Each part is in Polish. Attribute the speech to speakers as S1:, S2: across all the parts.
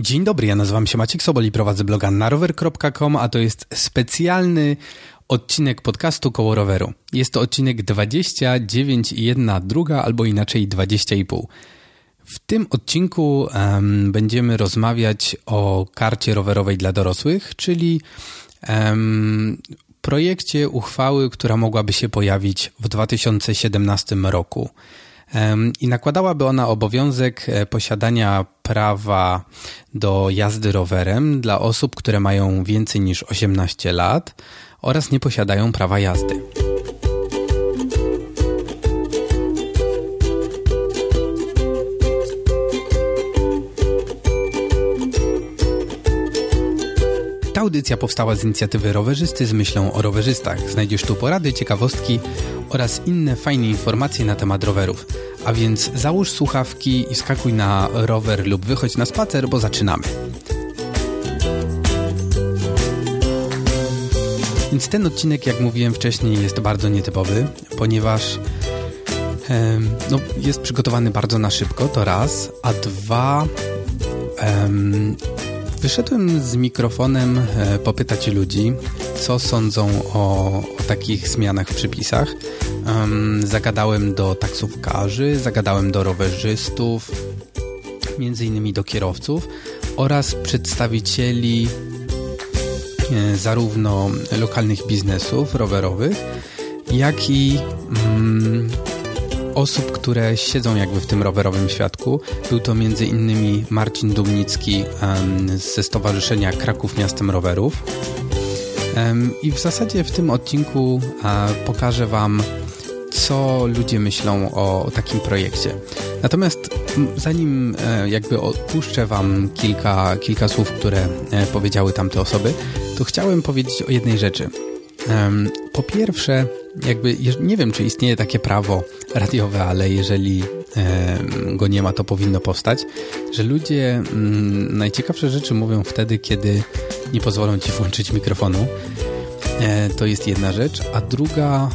S1: Dzień dobry, ja nazywam się Maciek Sobol i prowadzę bloga narower.com, a to jest specjalny odcinek podcastu Koło Roweru. Jest to odcinek 29 i 1 druga, albo inaczej 20,5. W tym odcinku um, będziemy rozmawiać o karcie rowerowej dla dorosłych, czyli um, projekcie uchwały, która mogłaby się pojawić w 2017 roku. I nakładałaby ona obowiązek e, posiadania prawa do jazdy rowerem dla osób, które mają więcej niż 18 lat oraz nie posiadają prawa jazdy. Ta audycja powstała z inicjatywy rowerzysty z myślą o rowerzystach. Znajdziesz tu porady, ciekawostki oraz inne fajne informacje na temat rowerów. A więc załóż słuchawki i skakuj na rower lub wychodź na spacer, bo zaczynamy. Więc ten odcinek, jak mówiłem wcześniej, jest bardzo nietypowy, ponieważ no, jest przygotowany bardzo na szybko, to raz, a dwa Wyszedłem z mikrofonem e, popytać ludzi, co sądzą o, o takich zmianach w przepisach. Zagadałem do taksówkarzy, zagadałem do rowerzystów, między innymi do kierowców oraz przedstawicieli e, zarówno lokalnych biznesów rowerowych, jak i mm, osób, które siedzą jakby w tym rowerowym świadku. Był to między innymi Marcin Dumnicki um, ze Stowarzyszenia Kraków Miastem Rowerów. I w zasadzie w tym odcinku pokażę Wam, co ludzie myślą o, o takim projekcie. Natomiast zanim e, jakby odpuszczę Wam kilka, kilka słów, które e, powiedziały tamte osoby, to chciałem powiedzieć o jednej rzeczy. Po pierwsze, jakby nie wiem, czy istnieje takie prawo radiowe, ale jeżeli go nie ma, to powinno powstać, że ludzie mm, najciekawsze rzeczy mówią wtedy, kiedy nie pozwolą ci włączyć mikrofonu. E, to jest jedna rzecz, a druga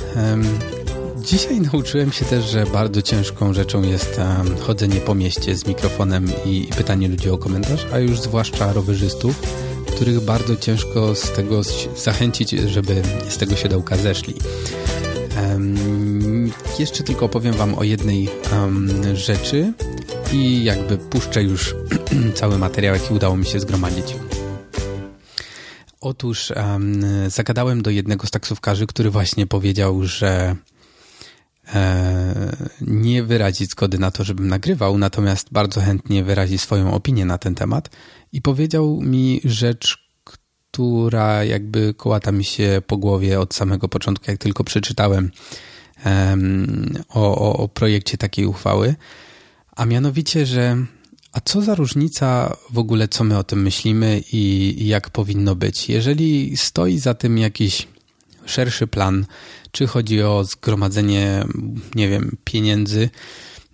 S1: Dzisiaj nauczyłem się też, że bardzo ciężką rzeczą jest chodzenie po mieście z mikrofonem i pytanie ludzi o komentarz, a już zwłaszcza rowerzystów, których bardzo ciężko z tego zachęcić, żeby z tego siodełka zeszli. Um, jeszcze tylko opowiem Wam o jednej um, rzeczy i jakby puszczę już cały materiał, jaki udało mi się zgromadzić. Otóż um, zagadałem do jednego z taksówkarzy, który właśnie powiedział, że e, nie wyrazi zgody na to, żebym nagrywał, natomiast bardzo chętnie wyrazi swoją opinię na ten temat i powiedział mi rzecz, która jakby kołata mi się po głowie od samego początku, jak tylko przeczytałem o, o, o projekcie takiej uchwały, a mianowicie, że a co za różnica w ogóle, co my o tym myślimy i, i jak powinno być? Jeżeli stoi za tym jakiś szerszy plan, czy chodzi o zgromadzenie, nie wiem, pieniędzy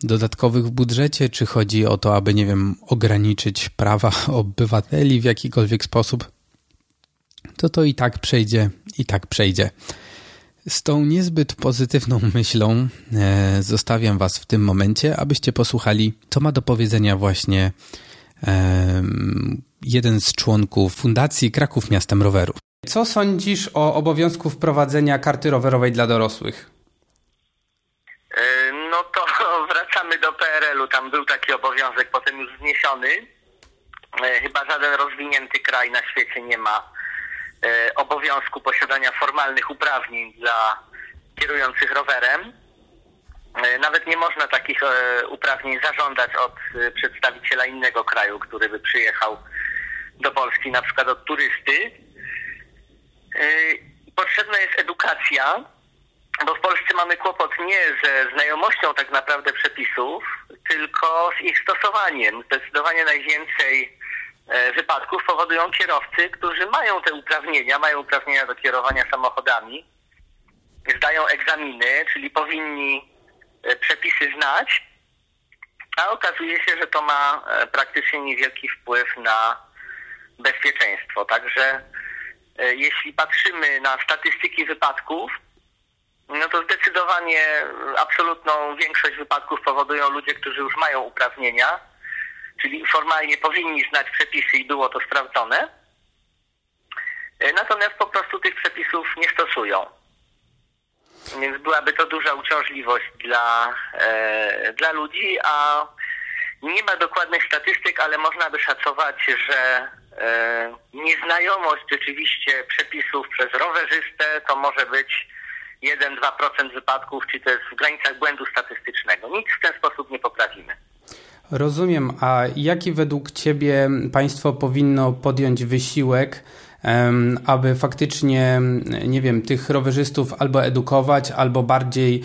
S1: dodatkowych w budżecie, czy chodzi o to, aby, nie wiem, ograniczyć prawa obywateli w jakikolwiek sposób, to to i tak przejdzie, i tak przejdzie. Z tą niezbyt pozytywną myślą e, zostawiam Was w tym momencie, abyście posłuchali, co ma do powiedzenia właśnie e, jeden z członków Fundacji Kraków Miastem Rowerów. Co sądzisz o obowiązku wprowadzenia karty rowerowej dla dorosłych?
S2: E, no to wracamy do PRL-u. Tam był taki obowiązek, potem już zniesiony. E, chyba żaden rozwinięty kraj na świecie nie ma obowiązku posiadania formalnych uprawnień dla kierujących rowerem. E, nawet nie można takich e, uprawnień zażądać od przedstawiciela innego kraju, który by przyjechał do Polski, na przykład od turysty. Potrzebna jest edukacja, bo w Polsce mamy kłopot nie ze znajomością tak naprawdę przepisów, tylko z ich stosowaniem. Zdecydowanie najwięcej E, wypadków powodują kierowcy, którzy mają te uprawnienia, mają uprawnienia do kierowania samochodami, zdają egzaminy, czyli powinni e, przepisy znać, a okazuje się, że to ma e, praktycznie niewielki wpływ na bezpieczeństwo. Także jeśli patrzymy na statystyki wypadków, no to zdecydowanie absolutną większość wypadków powodują ludzie, którzy już mają uprawnienia czyli formalnie powinni znać przepisy i było to sprawdzone. E, natomiast po prostu tych przepisów nie stosują. Więc byłaby to duża uciążliwość dla, e, dla ludzi, a nie ma dokładnych statystyk, ale można by szacować, że e, nieznajomość rzeczywiście przepisów przez rowerzystę to może być 1-2% wypadków, czy to jest w granicach błędu statystycznego. Nic w ten sposób nie poprawimy.
S3: Rozumiem. A jaki według Ciebie państwo powinno podjąć wysiłek, aby faktycznie, nie wiem, tych rowerzystów albo edukować, albo bardziej,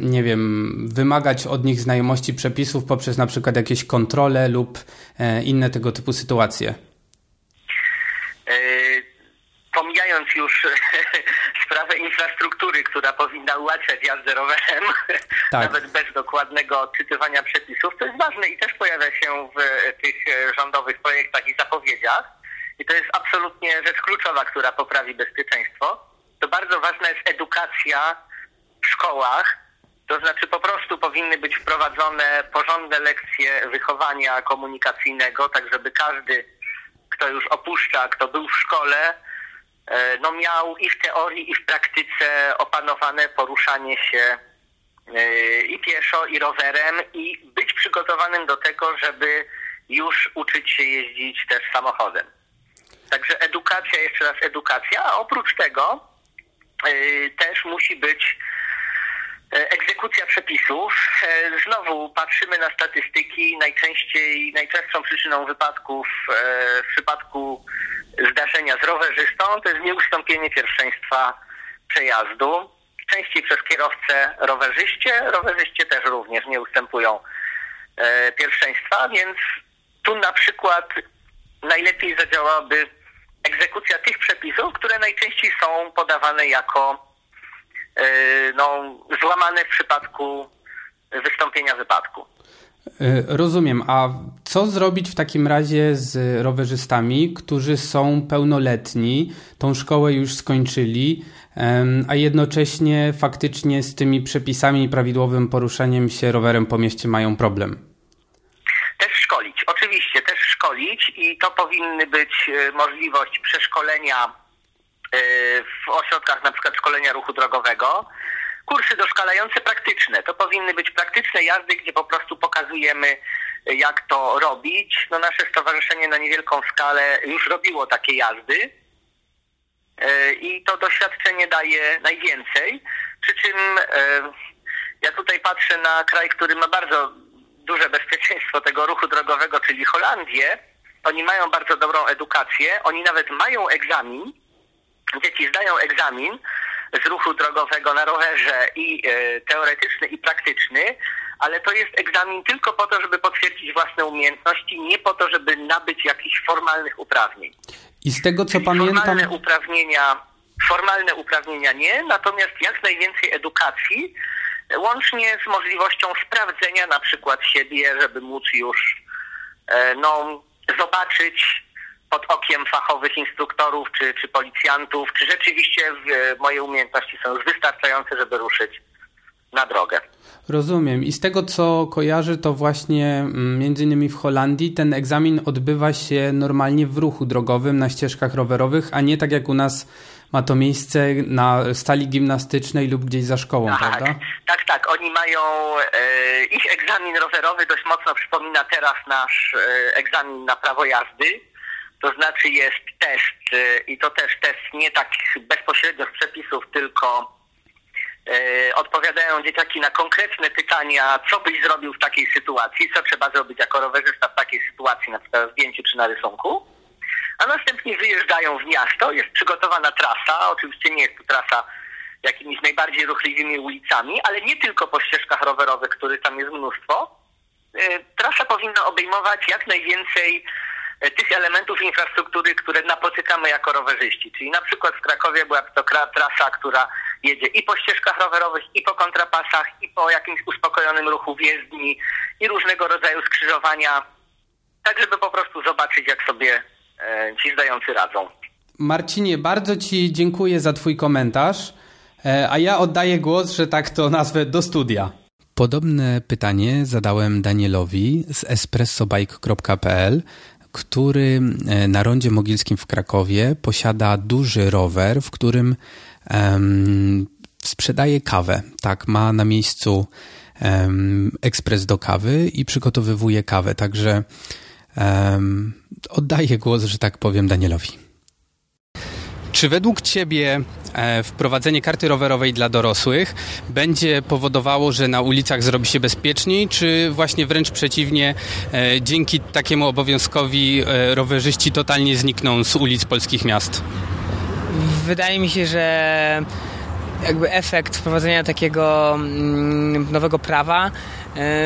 S3: nie wiem, wymagać od nich znajomości przepisów poprzez na przykład jakieś kontrole lub e, inne tego typu sytuacje?
S2: E, pomijając już sprawę infrastruktury, która powinna ułatwiać jazdę rowerem, tak. nawet bez dokładnego odczytywania przepisów, to jest ważne i też pojawia się w tych rządowych projektach i zapowiedziach. I to jest absolutnie rzecz kluczowa, która poprawi bezpieczeństwo, to bardzo ważna jest edukacja w szkołach, to znaczy po prostu powinny być wprowadzone porządne lekcje wychowania komunikacyjnego, tak żeby każdy, kto już opuszcza, kto był w szkole, e, no miał i w teorii, i w praktyce opanowane poruszanie się e, i pieszo, i rowerem i być przygotowanym do tego, żeby już uczyć się jeździć też samochodem. Także edukacja, jeszcze raz edukacja, a oprócz tego yy, też musi być egzekucja przepisów. Znowu patrzymy na statystyki. Najczęściej, najczęstszą przyczyną wypadków w przypadku zdarzenia z rowerzystą to jest nieustąpienie pierwszeństwa przejazdu. Częściej przez kierowcę rowerzyście. Rowerzyście też również nie ustępują pierwszeństwa, więc tu na przykład najlepiej zadziałałaby egzekucja tych przepisów, które najczęściej są podawane jako e, no, złamane w przypadku wystąpienia wypadku.
S3: E, rozumiem. A co zrobić w takim razie z rowerzystami, którzy są pełnoletni, tą szkołę już skończyli, a jednocześnie faktycznie z tymi przepisami i prawidłowym poruszaniem się rowerem po mieście mają problem?
S2: Oczywiście też szkolić i to powinny być e, możliwość przeszkolenia e, w ośrodkach na przykład szkolenia ruchu drogowego. Kursy doszkalające praktyczne. To powinny być praktyczne jazdy, gdzie po prostu pokazujemy jak to robić. No nasze stowarzyszenie na niewielką skalę już robiło takie jazdy e, i to doświadczenie daje najwięcej. Przy czym ja tutaj patrzę na kraj, który ma bardzo duże bezpieczeństwo tego ruchu drogowego, czyli Holandię, oni mają bardzo dobrą edukację, oni nawet mają egzamin, dzieci zdają egzamin z ruchu drogowego na rowerze i e, teoretyczny i praktyczny, ale to jest egzamin tylko po to, żeby potwierdzić własne umiejętności, nie po to, żeby nabyć jakichś formalnych uprawnień.
S3: I z tego co Czyli pamiętam.
S2: Formalne uprawnienia, formalne uprawnienia nie, natomiast jak najwięcej edukacji, łącznie z możliwością sprawdzenia na przykład siebie, żeby móc już e, no, zobaczyć pod okiem fachowych instruktorów czy, czy policjantów, czy rzeczywiście moje umiejętności są już wystarczające, żeby ruszyć na drogę.
S3: Rozumiem. I z tego co kojarzę, to właśnie mm, między innymi w Holandii ten egzamin odbywa się normalnie w ruchu drogowym na ścieżkach rowerowych, a nie tak jak u nas ma to miejsce na stali gimnastycznej lub gdzieś za szkołą, tak, prawda?
S2: Tak, tak. Oni mają, e, ich egzamin rowerowy dość mocno przypomina teraz nasz e, egzamin na prawo jazdy. To znaczy jest test e, i to też test nie tak bezpośrednio z przepisów, tylko e, odpowiadają dzieciaki na konkretne pytania, co byś zrobił w takiej sytuacji, co trzeba zrobić jako rowerzysta w takiej sytuacji, na przykład w zdjęciu czy na rysunku a następnie wyjeżdżają w miasto, jest przygotowana trasa, oczywiście nie jest to trasa jakimiś najbardziej ruchliwymi ulicami, ale nie tylko po ścieżkach rowerowych, których tam jest mnóstwo. E, trasa powinna obejmować jak najwięcej tych elementów infrastruktury, które napotykamy jako rowerzyści. Czyli na przykład w Krakowie była to trasa, która jedzie i po ścieżkach rowerowych, i po kontrapasach, i po jakimś uspokojonym ruchu wjezdni, i różnego rodzaju skrzyżowania, tak żeby po prostu zobaczyć, jak sobie E, ci zdający radzą.
S3: Marcinie, bardzo Ci dziękuję za Twój komentarz, e, a ja oddaję głos, że tak to nazwę, do studia.
S1: Podobne pytanie zadałem Danielowi z espressobike.pl, który e, na rondzie mogilskim w Krakowie posiada duży rower, w którym um, sprzedaje kawę. Tak, ma na miejscu um, ekspres do kawy i przygotowywuje kawę. Także um, oddaję głos, że tak powiem, Danielowi. Czy według Ciebie e, wprowadzenie karty rowerowej dla dorosłych będzie powodowało, że na ulicach zrobi się bezpieczniej, czy właśnie wręcz przeciwnie, e, dzięki takiemu obowiązkowi e, rowerzyści totalnie znikną z ulic polskich miast?
S4: Wydaje mi się, że jakby efekt wprowadzenia takiego mm, nowego prawa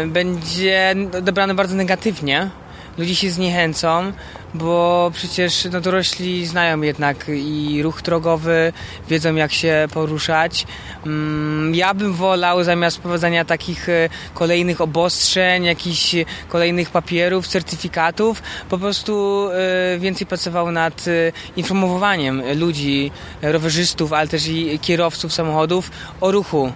S4: będzie odebrany bardzo negatywnie. Ludzie się zniechęcą, bo przecież no, dorośli znają jednak i ruch drogowy, wiedzą jak się poruszać. Mm, ja bym wolał zamiast wprowadzania takich e, kolejnych obostrzeń, jakichś kolejnych papierów, certyfikatów, po prostu e, więcej pracował nad e, informowaniem ludzi, rowerzystów, ale też i kierowców samochodów o ruchu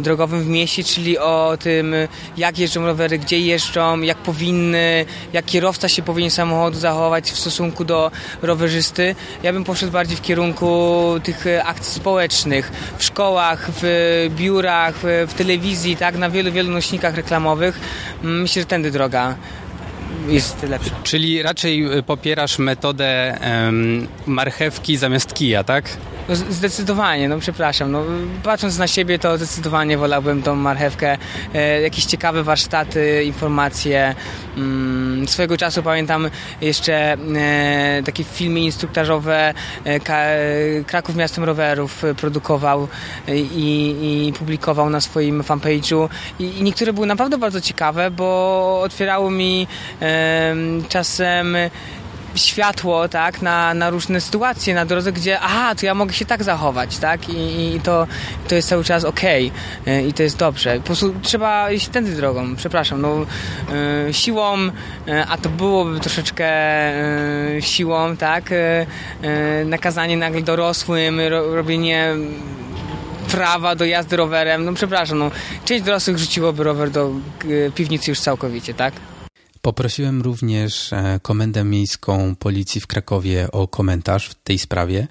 S4: drogowym w mieście, czyli o tym, jak jeżdżą rowery, gdzie jeżdżą, jak powinny, jak kierowca się powinien samochodu zachować w stosunku do rowerzysty. Ja bym poszedł bardziej w kierunku tych e, akcji społecznych w szkołach, w biurach, w telewizji, tak, na wielu, wielu nośnikach reklamowych. Mm, myślę, że tędy droga jest lepsza.
S1: Czyli raczej e, popierasz metodę um, marchewki zamiast kija, tak?
S4: No, zdecydowanie, no przepraszam. No, patrząc na siebie, to zdecydowanie wolałbym tą marchewkę. E, jakieś ciekawe warsztaty, informacje. Mm, swojego czasu pamiętam jeszcze e, takie filmy instruktażowe e, Kraków Miastem Rowerów produkował e, i, i, publikował na swoim fanpage'u. I, I, niektóre były naprawdę bardzo ciekawe, bo otwierały mi e, czasem światło, tak, na, na różne sytuacje na drodze, gdzie aha, to ja mogę się tak zachować, tak, i, i to, to jest cały czas okej okay. i to jest dobrze. Po prostu trzeba iść tędy drogą, przepraszam, no e, siłą, e, a to byłoby troszeczkę e, siłą, tak, nakazanie nagle dorosłym, ro, robienie prawa do jazdy rowerem, no przepraszam, no część dorosłych rzuciłoby rower do piwnicy już całkowicie, tak?
S1: Poprosiłem również e, Komendę Miejską Policji w Krakowie o komentarz w tej sprawie.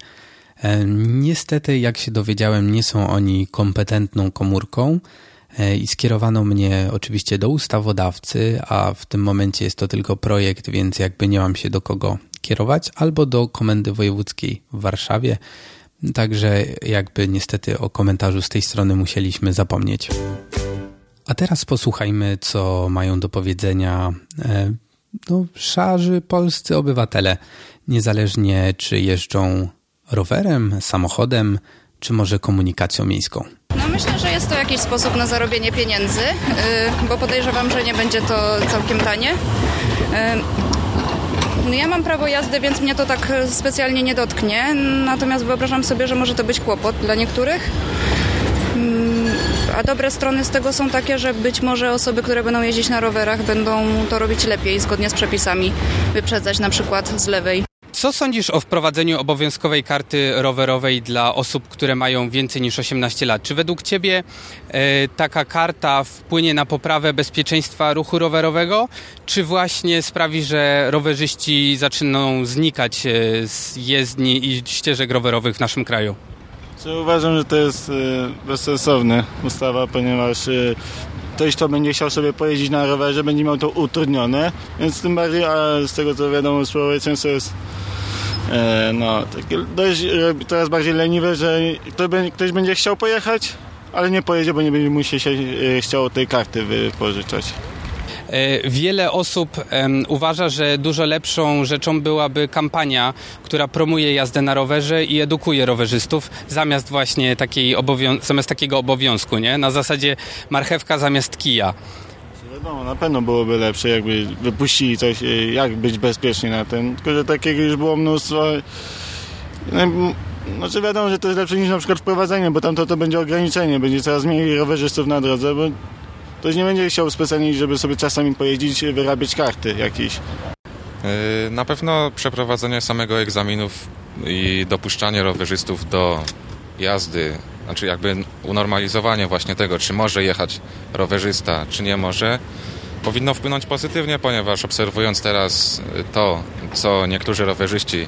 S1: E, niestety, jak się dowiedziałem, nie są oni kompetentną komórką e, i skierowano mnie oczywiście do ustawodawcy, a w tym momencie jest to tylko projekt, więc jakby nie mam się do kogo kierować, albo do Komendy Wojewódzkiej w Warszawie. Także jakby niestety o komentarzu z tej strony musieliśmy zapomnieć. A teraz posłuchajmy, co mają do powiedzenia e, no, szarzy polscy obywatele, niezależnie czy jeżdżą rowerem, samochodem, czy może komunikacją miejską.
S5: No myślę, że jest to jakiś sposób na zarobienie pieniędzy, y, bo podejrzewam, że nie będzie to całkiem tanie. Y, no ja mam prawo jazdy, więc mnie to tak specjalnie nie dotknie, natomiast wyobrażam sobie, że może to być kłopot dla niektórych. A dobre strony z tego są takie, że być może osoby, które będą jeździć na rowerach, będą to robić lepiej, zgodnie z przepisami, wyprzedzać na przykład z lewej.
S1: Co sądzisz o wprowadzeniu obowiązkowej karty rowerowej dla osób, które mają więcej niż 18 lat? Czy według Ciebie e, taka karta wpłynie na poprawę bezpieczeństwa ruchu rowerowego, czy właśnie sprawi, że rowerzyści zaczną znikać e, z jezdni i ścieżek rowerowych w naszym kraju?
S6: Uważam, że to jest y, bezsensowna ustawa, ponieważ y, ktoś, kto będzie chciał sobie pojeździć na rowerze, będzie miał to utrudnione, więc tym bardziej, a z tego co wiadomo, społeczeństwo jest e, no, takie dość coraz bardziej leniwe, że ktoś będzie chciał pojechać, ale nie pojedzie, bo nie będzie mu się e, chciało tej karty wypożyczać.
S1: E, wiele osób uważa, że dużo lepszą rzeczą byłaby kampania, która promuje jazdę na rowerze i edukuje rowerzystów zamiast właśnie takiej zamiast takiego obowiązku, nie? Na zasadzie marchewka zamiast kija.
S6: No, na pewno byłoby lepsze, jakby wypuścili coś, e, jak być bezpiecznie na tym. Tylko, że takiego już było mnóstwo. No, znaczy wiadomo, że to jest lepsze niż na przykład wprowadzenie, bo tam to, to będzie ograniczenie, będzie coraz mniej rowerzystów na drodze, bo ktoś nie będzie chciał specjalnie, żeby sobie czasami pojeździć, wyrabiać karty jakieś.
S7: Yy, na pewno przeprowadzenie samego egzaminów i dopuszczanie rowerzystów do jazdy znaczy jakby unormalizowanie właśnie tego, czy może jechać rowerzysta, czy nie może, powinno wpłynąć pozytywnie, ponieważ obserwując teraz to, co niektórzy rowerzyści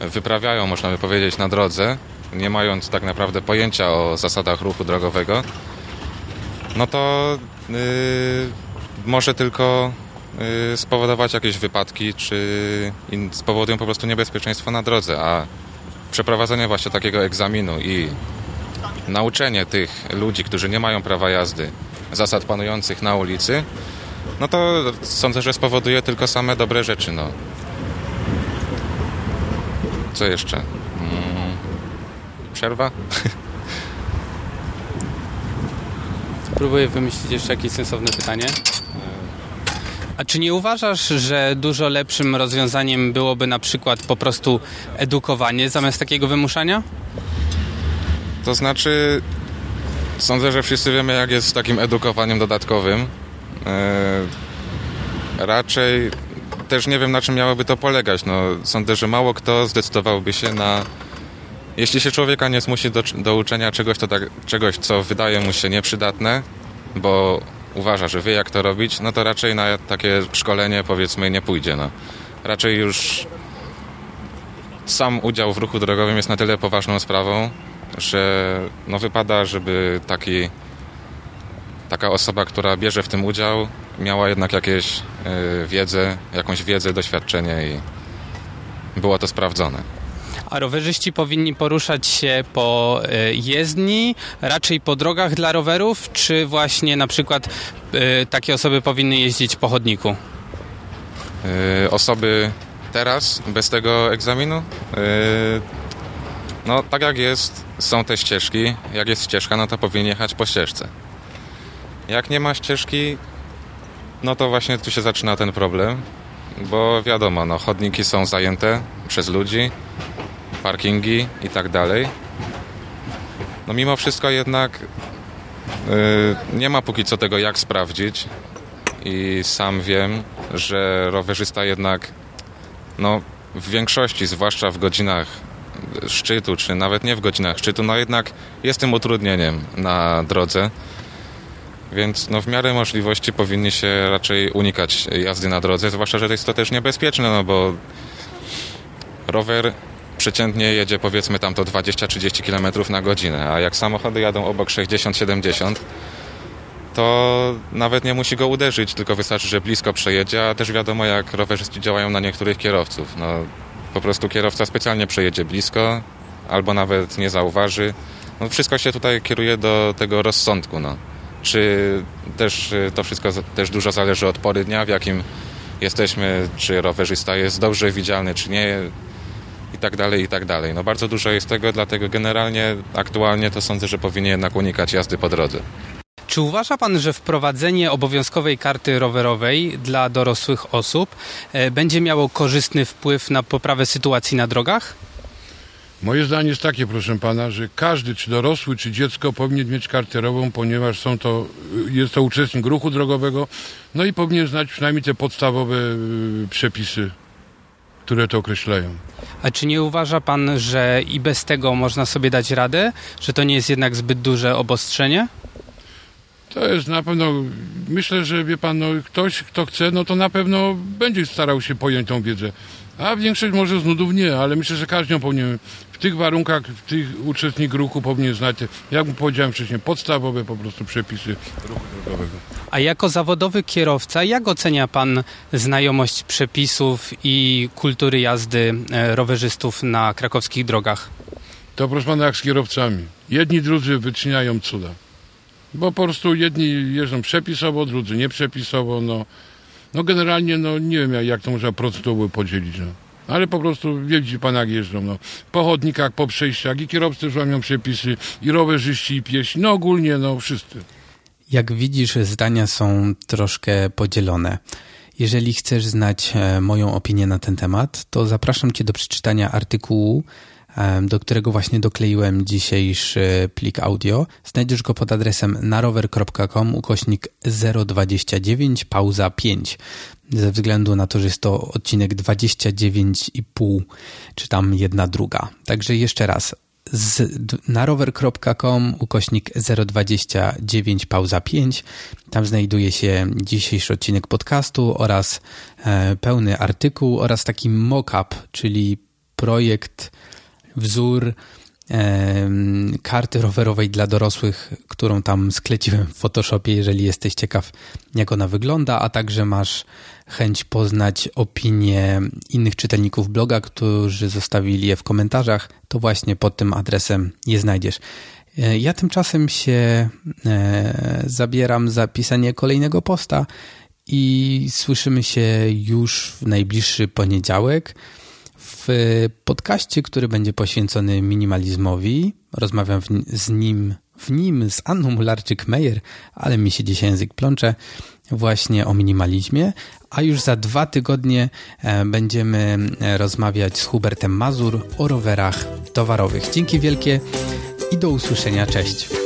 S7: wyprawiają, można by powiedzieć, na drodze, nie mając tak naprawdę pojęcia o zasadach ruchu drogowego, no to yy, może tylko yy, spowodować jakieś wypadki, czy spowodują po prostu niebezpieczeństwo na drodze, a przeprowadzenie właśnie takiego egzaminu i nauczenie tych ludzi, którzy nie mają prawa jazdy, zasad panujących na ulicy, no to sądzę, że spowoduje tylko same dobre rzeczy, no. Co jeszcze? Hmm. Przerwa?
S1: Próbuję wymyślić jeszcze jakieś sensowne pytanie. A czy nie uważasz, że dużo lepszym rozwiązaniem byłoby na przykład po prostu edukowanie zamiast takiego wymuszania?
S7: To znaczy, sądzę, że wszyscy wiemy, jak jest z takim edukowaniem dodatkowym. Eee, raczej też nie wiem, na czym miałoby to polegać. No, sądzę, że mało kto zdecydowałby się na. Jeśli się człowieka nie zmusi do, do uczenia czegoś, to tak, czegoś, co wydaje mu się nieprzydatne, bo uważa, że wie, jak to robić, no to raczej na takie szkolenie, powiedzmy, nie pójdzie. No. Raczej już sam udział w ruchu drogowym jest na tyle poważną sprawą, że no wypada, żeby taki, taka osoba, która bierze w tym udział, miała jednak jakieś y, wiedzę, jakąś wiedzę, doświadczenie i było to sprawdzone.
S1: A rowerzyści powinni poruszać się po y, jezdni, raczej po drogach dla rowerów, czy właśnie na przykład y, takie osoby powinny jeździć po chodniku?
S7: Osoby teraz, bez tego egzaminu? No, tak jak jest, są te ścieżki. Jak jest ścieżka, no to powinien jechać po ścieżce. Jak nie ma ścieżki, no to właśnie tu się zaczyna ten problem, bo wiadomo, no, chodniki są zajęte przez ludzi, parkingi i tak dalej. No mimo wszystko jednak yy, nie ma póki co tego jak sprawdzić i sam wiem, że rowerzysta jednak no w większości, zwłaszcza w godzinach szczytu, czy nawet nie w godzinach szczytu, no jednak jest tym utrudnieniem na drodze. Więc no w miarę możliwości powinni się raczej unikać jazdy na drodze, zwłaszcza, że jest to też niebezpieczne, no bo rower przeciętnie jedzie powiedzmy tam to 20-30 km na godzinę, a jak samochody jadą obok 60-70 to nawet nie musi go uderzyć, tylko wystarczy, że blisko przejedzie, a też wiadomo jak rowerzyści działają na niektórych kierowców. No, po prostu kierowca specjalnie przejedzie blisko albo nawet nie zauważy. No wszystko się tutaj kieruje do tego rozsądku. No. Czy też y, to wszystko też dużo zależy od pory dnia, w jakim jesteśmy, czy rowerzysta jest dobrze widzialny, czy nie i tak dalej, i tak dalej. No bardzo dużo jest tego, dlatego generalnie aktualnie to sądzę, że powinien jednak unikać jazdy po drodze.
S1: Czy uważa Pan, że wprowadzenie obowiązkowej karty rowerowej dla dorosłych osób e, będzie miało korzystny wpływ na poprawę sytuacji na drogach?
S8: Moje zdanie jest takie, proszę pana, że każdy, czy dorosły, czy dziecko powinien mieć kartę rowerową, ponieważ są to, jest to uczestnik ruchu drogowego, no i powinien znać przynajmniej te podstawowe y, przepisy, które to określają.
S1: A czy nie uważa pan, że i bez tego można sobie dać radę, że to nie jest jednak zbyt duże obostrzenie?
S8: To jest na pewno, myślę, że wie pan, no, ktoś, kto chce, no to na pewno będzie starał się pojąć tą wiedzę. A większość może z nudów nie, ale myślę, że każdy powinien w tych warunkach, w tych uczestnik ruchu powinien znać, jak powiedziałem wcześniej, podstawowe po prostu przepisy ruchu drogowego.
S1: A jako zawodowy kierowca, jak ocenia pan znajomość przepisów i kultury jazdy e, rowerzystów na krakowskich drogach?
S8: To proszę pana, jak z kierowcami. Jedni drudzy wyczyniają cuda. Bo po prostu jedni jeżdżą przepisowo, drudzy nieprzepisowo, no. No generalnie, no nie wiem jak, jak to można procentowo podzielić, no. Ale po prostu widzi pan jak jeżdżą, no. Po chodnikach, po przejściach i kierowcy łamią przepisy, i rowerzyści, i pieśni, no ogólnie, no wszyscy.
S1: Jak widzisz, zdania są troszkę podzielone. Jeżeli chcesz znać e, moją opinię na ten temat, to zapraszam Cię do przeczytania artykułu do którego właśnie dokleiłem dzisiejszy plik audio. Znajdziesz go pod adresem narower.com ukośnik 029 pauza 5. Ze względu na to, że jest to odcinek 29,5, czy tam jedna druga. Także jeszcze raz z, na rower.com ukośnik 029 pauza 5. Tam znajduje się dzisiejszy odcinek podcastu oraz e, pełny artykuł oraz taki mock-up, czyli projekt, wzór e, karty rowerowej dla dorosłych, którą tam skleciłem w Photoshopie, jeżeli jesteś ciekaw jak ona wygląda, a także masz chęć poznać opinie innych czytelników bloga, którzy zostawili je w komentarzach, to właśnie pod tym adresem je znajdziesz. E, ja tymczasem się e, zabieram za pisanie kolejnego posta i słyszymy się już w najbliższy poniedziałek. W podcaście, który będzie poświęcony minimalizmowi, rozmawiam z nim, w nim z Anną Mularczyk-Meyer, ale mi się dzisiaj język plącze, właśnie o minimalizmie, a już za dwa tygodnie e, będziemy e, rozmawiać z Hubertem Mazur o rowerach towarowych. Dzięki wielkie i do usłyszenia. Cześć.